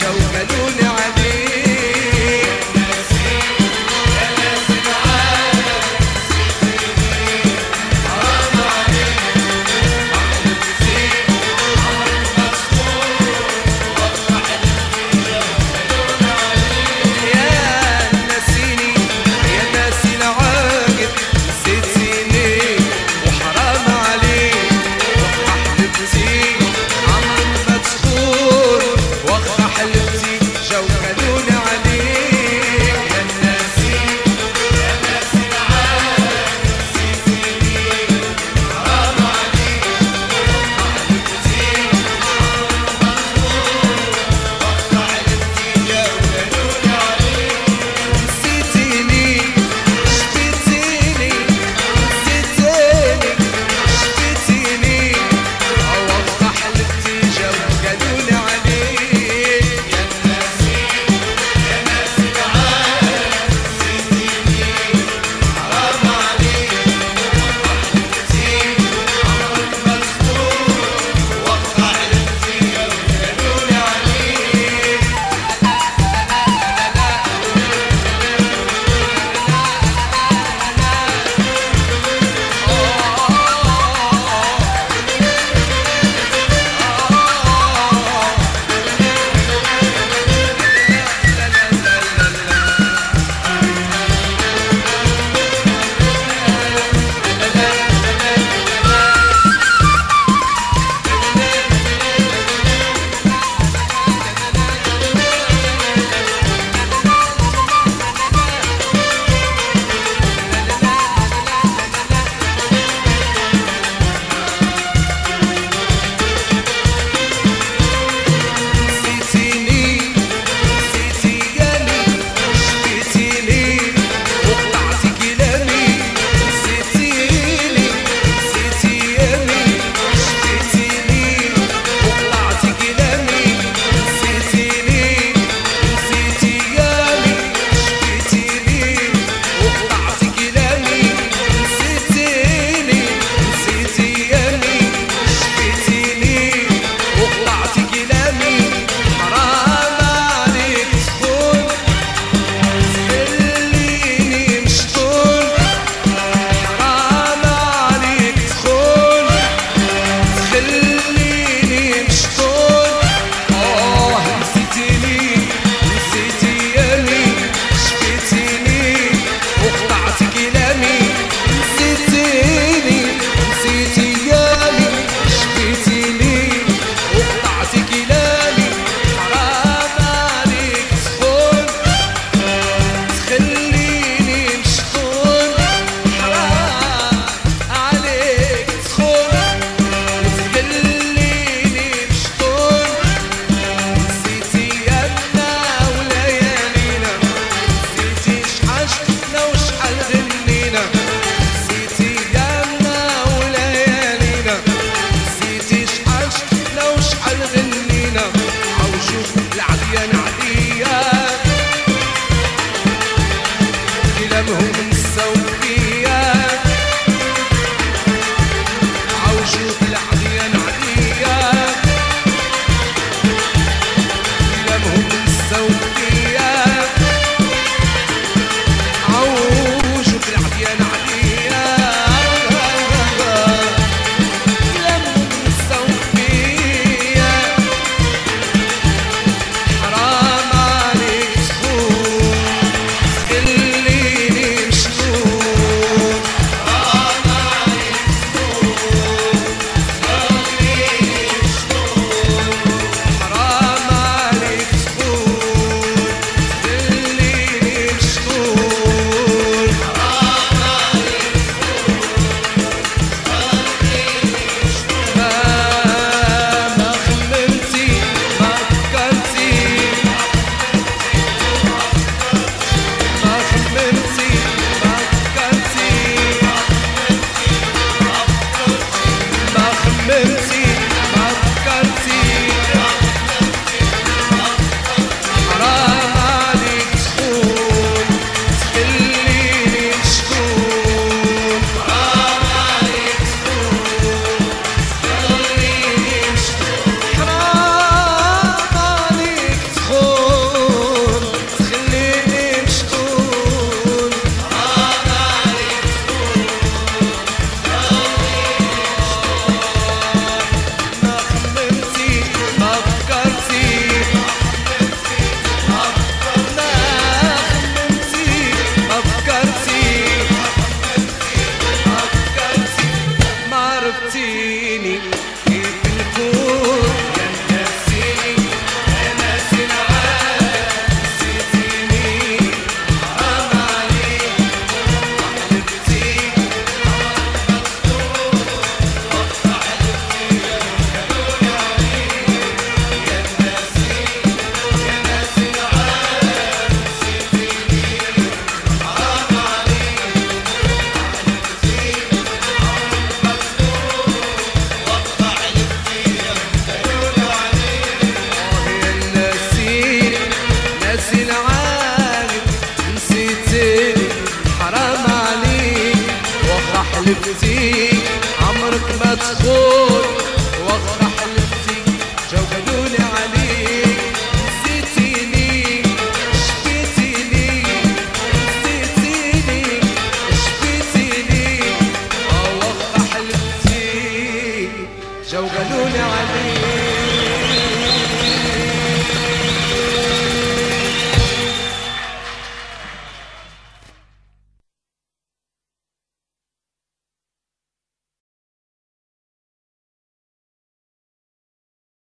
deixa o velho Lamborghini. نفسي عمرك ما تكون